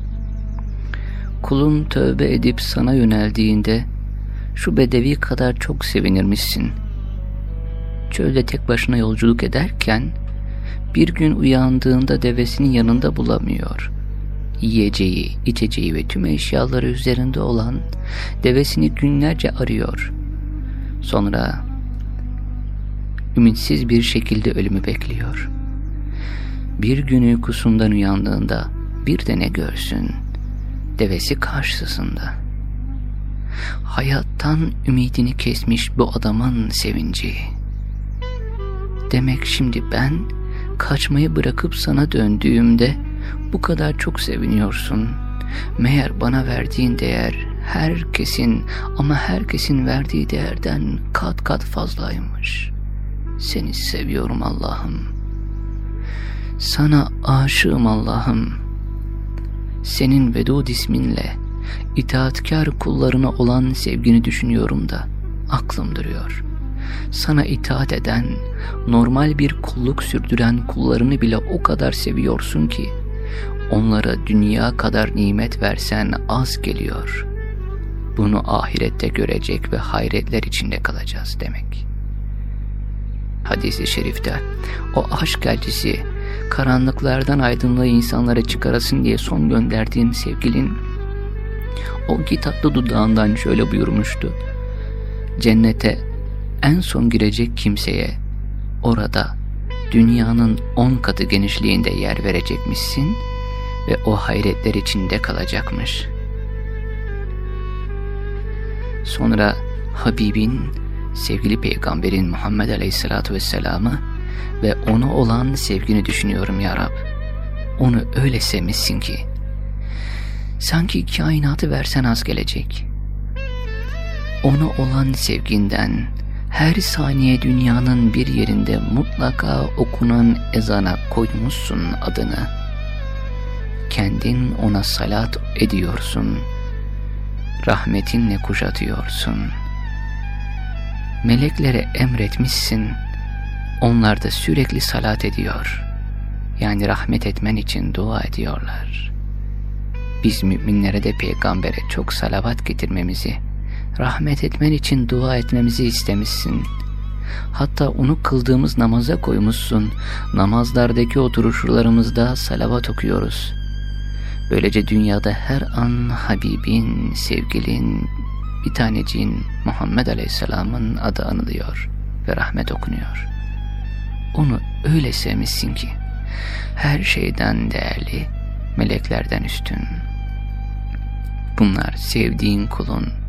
Kulun tövbe edip sana yöneldiğinde şu bedevi kadar çok sevinirmişsin. Çölde tek başına yolculuk ederken bir gün uyandığında devesinin yanında bulamıyor. Yiyeceği, içeceği ve tüm eşyaları üzerinde olan devesini günlerce arıyor. Sonra ümitsiz bir şekilde ölümü bekliyor. Bir gün uykusundan uyandığında bir de ne görsün? Devesi karşısında. Hayattan ümidini kesmiş bu adamın sevinci. Demek şimdi ben kaçmayı bırakıp sana döndüğümde bu kadar çok seviniyorsun. Meğer bana verdiğin değer herkesin ama herkesin verdiği değerden kat kat fazlaymış. Seni seviyorum Allah'ım. Sana aşığım Allah'ım. Senin Vedud isminle itaatkar kullarına olan sevgini düşünüyorum da aklım duruyor. Sana itaat eden, normal bir kulluk sürdüren kullarını bile o kadar seviyorsun ki onlara dünya kadar nimet versen az geliyor. Bunu ahirette görecek ve hayretler içinde kalacağız demek. Hadis-i şerifte o aşk elçisi karanlıklardan aydınlığı insanlara çıkarasın diye son gönderdiğim sevgilin o kitaplı dudağından şöyle buyurmuştu. Cennete en son girecek kimseye orada dünyanın on katı genişliğinde yer verecekmişsin ve o hayretler içinde kalacakmış. Sonra Habibin, sevgili peygamberin Muhammed Aleyhisselatü Vesselam'ı ve ona olan sevgini düşünüyorum ya Rab. Onu öyle sevmişsin ki, sanki kainatı versen az gelecek. Ona olan sevginden, her saniye dünyanın bir yerinde mutlaka okunan ezana koymuşsun adını. Kendin ona salat ediyorsun. Rahmetinle kuşatıyorsun. Meleklere emretmişsin. Onlar da sürekli salat ediyor. Yani rahmet etmen için dua ediyorlar. Biz müminlere de peygambere çok salavat getirmemizi, rahmet etmen için dua etmemizi istemişsin. Hatta onu kıldığımız namaza koymuşsun. Namazlardaki oturuşlarımızda salavat okuyoruz. Böylece dünyada her an Habibin, sevgilin, bir taneciğin Muhammed Aleyhisselam'ın adı anılıyor ve rahmet okunuyor. Onu öyle sevmişsin ki her şeyden değerli, meleklerden üstün. Bunlar sevdiğin kulun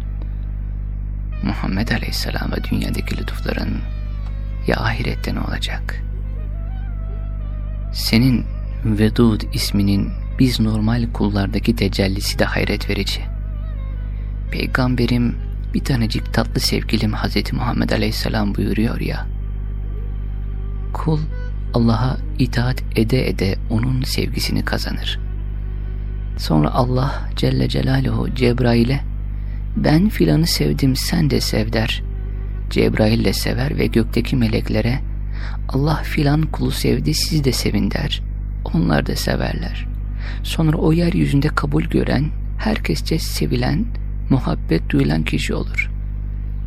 Muhammed Aleyhisselam'a dünyadaki lütufların ya ahirette ne olacak? Senin Vedud isminin biz normal kullardaki tecellisi de hayret verici. Peygamberim bir tanecik tatlı sevgilim Hz. Muhammed Aleyhisselam buyuruyor ya. Kul Allah'a itaat ede ede onun sevgisini kazanır. Sonra Allah Celle Celaluhu Cebrail'e ben filanı sevdim sen de sev der. Cebrail de sever ve gökteki meleklere Allah filan kulu sevdi siz de sevin der. Onlar da severler. Sonra o yeryüzünde kabul gören, herkesçe sevilen, muhabbet duyulan kişi olur.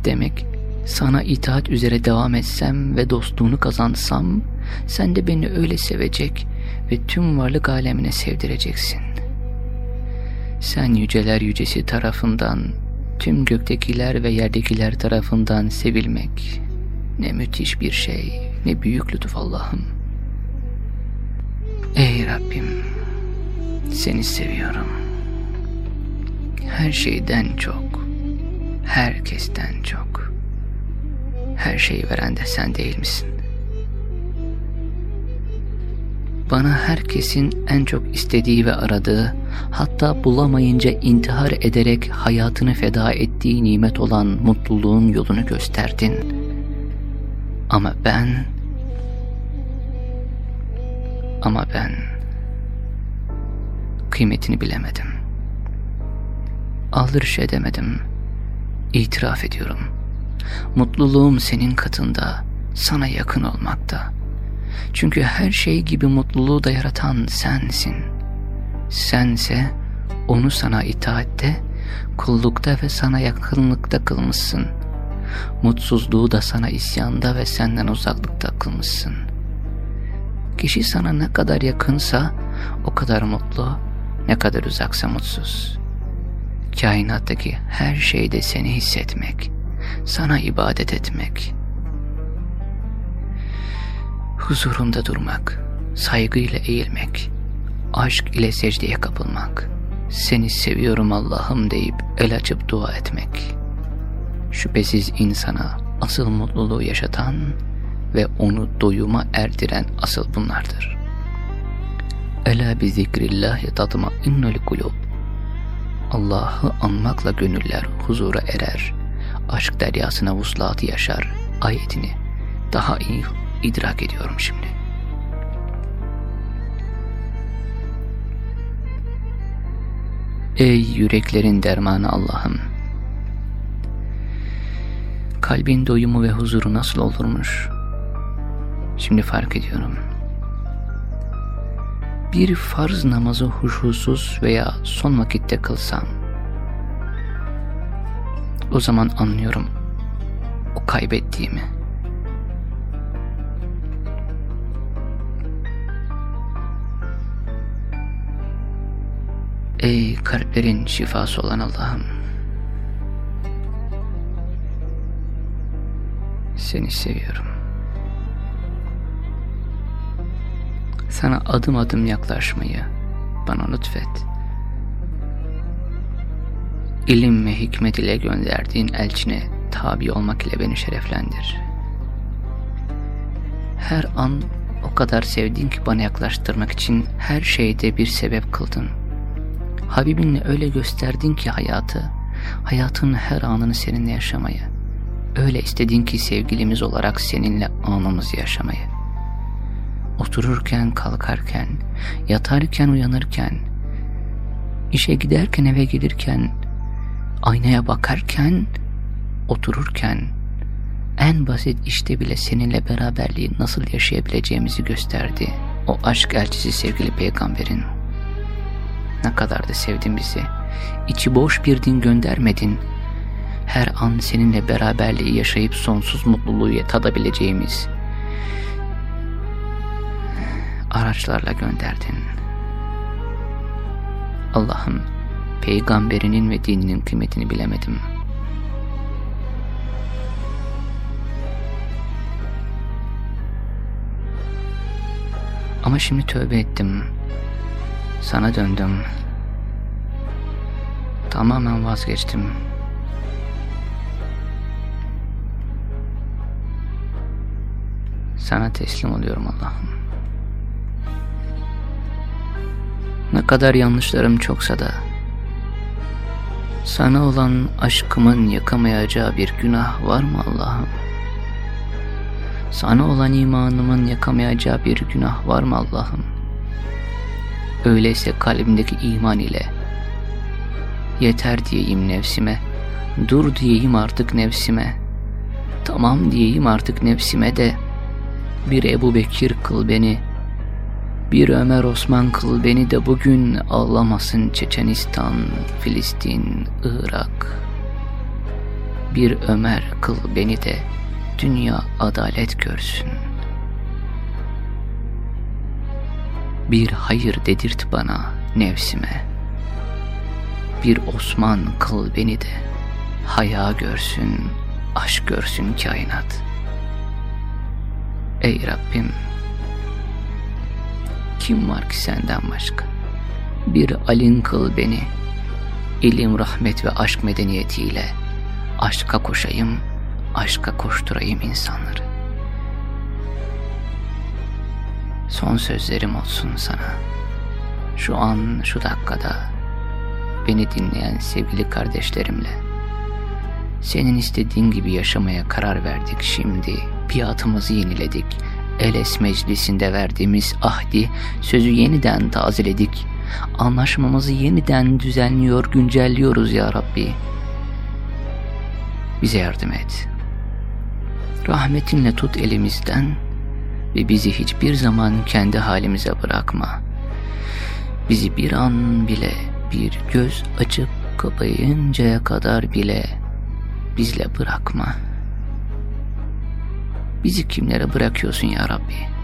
Demek sana itaat üzere devam etsem ve dostluğunu kazansam, sen de beni öyle sevecek ve tüm varlık alemine sevdireceksin. Sen yüceler yücesi tarafından, tüm göktekiler ve yerdekiler tarafından sevilmek, ne müthiş bir şey, ne büyük lütuf Allah'ım. Ey Rabbim, seni seviyorum. Her şeyden çok, herkesten çok. Her şeyi veren de sen değil misin? Bana herkesin en çok istediği ve aradığı, hatta bulamayınca intihar ederek hayatını feda ettiği nimet olan mutluluğun yolunu gösterdin. Ama ben... Ama ben... Kıymetini bilemedim. Aldırış edemedim. İtiraf ediyorum. Mutluluğum senin katında, sana yakın olmakta. Çünkü her şey gibi mutluluğu da yaratan sensin. Sense onu sana itaatte, kullukta ve sana yakınlıkta kılmışsın. Mutsuzluğu da sana isyanda ve senden uzaklıkta kılmışsın. Kişi sana ne kadar yakınsa o kadar mutlu, ne kadar uzaksa mutsuz. Kainattaki her şeyde seni hissetmek, sana ibadet etmek, huzurunda durmak, saygıyla eğilmek, aşk ile secdeye kapılmak, seni seviyorum Allah'ım deyip el açıp dua etmek. Şüphesiz insana asıl mutluluğu yaşatan ve onu doyuma erdiren asıl bunlardır. Ela bi zikrillahi tatma innul kulub. Allah'ı anmakla gönüller huzura erer, aşk deryasına vuslatı yaşar ayetini daha iyi idrak ediyorum şimdi. Ey yüreklerin dermanı Allah'ım! Kalbin doyumu ve huzuru nasıl olurmuş? Şimdi fark ediyorum. Bir farz namazı huşusuz veya son vakitte kılsam, o zaman anlıyorum o kaybettiğimi. Kalplerin şifası olan Allah'ım! Seni seviyorum. Sana adım adım yaklaşmayı bana lütfet. İlim ve hikmet ile gönderdiğin elçine tabi olmak ile beni şereflendir. Her an o kadar sevdin ki bana yaklaştırmak için her şeyde bir sebep kıldın. Habibinle öyle gösterdin ki hayatı, hayatın her anını seninle yaşamayı. Öyle istedin ki sevgilimiz olarak seninle anımızı yaşamayı. Otururken, kalkarken, yatarken, uyanırken, işe giderken, eve gelirken, aynaya bakarken, otururken, en basit işte bile seninle beraberliği nasıl yaşayabileceğimizi gösterdi. O aşk elçisi sevgili peygamberin. Ne kadar da sevdin bizi. İçi boş bir din göndermedin. Her an seninle beraberliği yaşayıp sonsuz mutluluğu tadabileceğimiz araçlarla gönderdin. Allah'ım peygamberinin ve dininin kıymetini bilemedim. Ama şimdi tövbe ettim. Sana döndüm. Tamamen vazgeçtim. Sana teslim oluyorum Allah'ım. Ne kadar yanlışlarım çoksa da sana olan aşkımın yakamayacağı bir günah var mı Allah'ım? Sana olan imanımın yakamayacağı bir günah var mı Allah'ım? Öyleyse kalbimdeki iman ile yeter diyeyim nefsime, dur diyeyim artık nefsime, tamam diyeyim artık nefsime de bir Ebu Bekir kıl beni, bir Ömer Osman kıl beni de bugün ağlamasın Çeçenistan, Filistin, Irak. Bir Ömer kıl beni de dünya adalet görsün. Bir hayır dedirt bana nefsime. Bir Osman kıl beni de haya görsün, aşk görsün kainat. Ey Rabbim kim var ki senden başka? Bir alin kıl beni, ilim, rahmet ve aşk medeniyetiyle aşka koşayım, aşka koşturayım insanları. Son sözlerim olsun sana. Şu an, şu dakikada beni dinleyen sevgili kardeşlerimle senin istediğin gibi yaşamaya karar verdik şimdi. Biatımızı yeniledik Eles meclisinde verdiğimiz ahdi, sözü yeniden tazeledik. Anlaşmamızı yeniden düzenliyor, güncelliyoruz ya Rabbi. Bize yardım et. Rahmetinle tut elimizden ve bizi hiçbir zaman kendi halimize bırakma. Bizi bir an bile bir göz açıp kapayıncaya kadar bile bizle bırakma.'' Bizi kimlere bırakıyorsun ya Rabbi?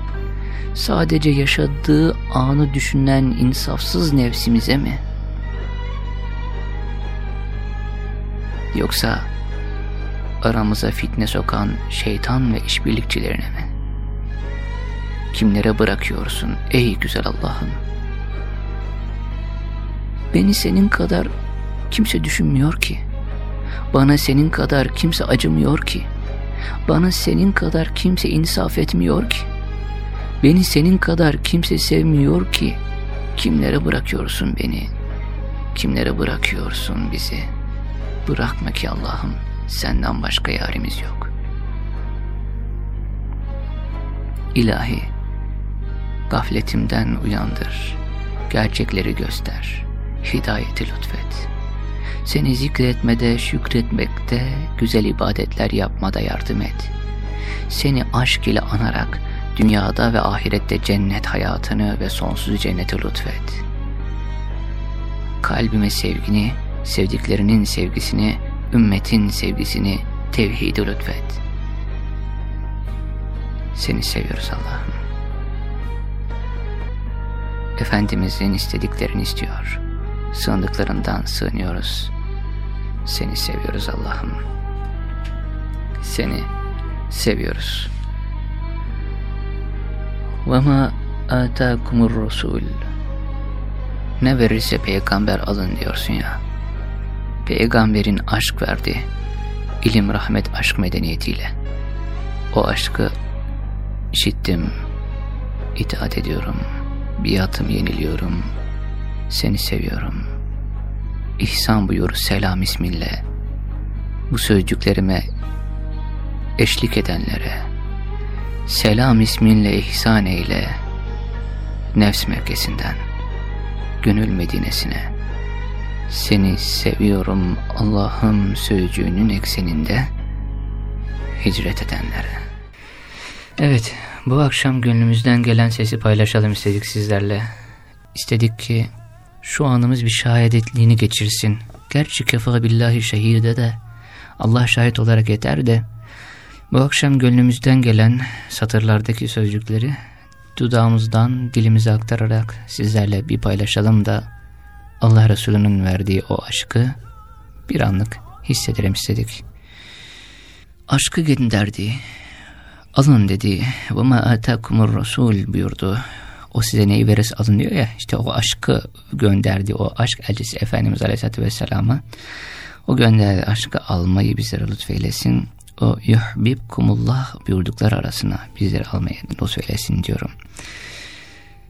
sadece yaşadığı anı düşünen insafsız nefsimize mi? Yoksa aramıza fitne sokan şeytan ve işbirlikçilerine mi? Kimlere bırakıyorsun ey güzel Allah'ım? Beni senin kadar kimse düşünmüyor ki. Bana senin kadar kimse acımıyor ki. Bana senin kadar kimse insaf etmiyor ki. Beni senin kadar kimse sevmiyor ki. Kimlere bırakıyorsun beni? Kimlere bırakıyorsun bizi? Bırakma ki Allah'ım senden başka yarimiz yok. İlahi, gafletimden uyandır, gerçekleri göster, hidayeti lütfet. Seni zikretmede, şükretmekte, güzel ibadetler yapmada yardım et. Seni aşk ile anarak dünyada ve ahirette cennet hayatını ve sonsuz cenneti lütfet. Kalbime sevgini, sevdiklerinin sevgisini, ümmetin sevgisini, tevhidi lütfet. Seni seviyoruz Allah'ım. Efendimizin istediklerini istiyor. Sığındıklarından sığınıyoruz. Seni seviyoruz Allah'ım. Seni seviyoruz. وَمَا آتَاكُمُ الرَّسُولُ Ne verirse peygamber alın diyorsun ya. Peygamberin aşk verdi. İlim, rahmet, aşk medeniyetiyle. O aşkı işittim, itaat ediyorum, Biatım yeniliyorum, seni seviyorum. İhsan buyur selam isminle. Bu sözcüklerime eşlik edenlere, selam isminle ihsan eyle, nefs merkezinden, gönül medinesine, seni seviyorum Allah'ım sözcüğünün ekseninde hicret edenlere. Evet, bu akşam gönlümüzden gelen sesi paylaşalım istedik sizlerle. İstedik ki şu anımız bir şahadetliğini geçirsin. Gerçi kefa billahi şehide de Allah şahit olarak yeter de bu akşam gönlümüzden gelen satırlardaki sözcükleri dudağımızdan dilimize aktararak sizlerle bir paylaşalım da Allah Resulü'nün verdiği o aşkı bir anlık hissedelim istedik. Aşkı gönderdi, alın dedi ve ma atakumur rasul buyurdu. O size neyi verirse alın diyor ya işte o aşkı gönderdi o aşk elçisi Efendimiz Aleyhisselatü Vesselam'a o gönderdi aşkı almayı bizlere lütfeylesin o yuhbibkumullah buyurdukları arasına bizleri almayı lütfeylesin diyorum.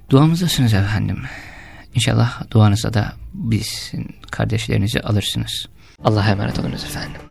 Duamızdasınız efendim. İnşallah duanıza da biz kardeşlerinizi alırsınız. Allah'a emanet olunuz efendim.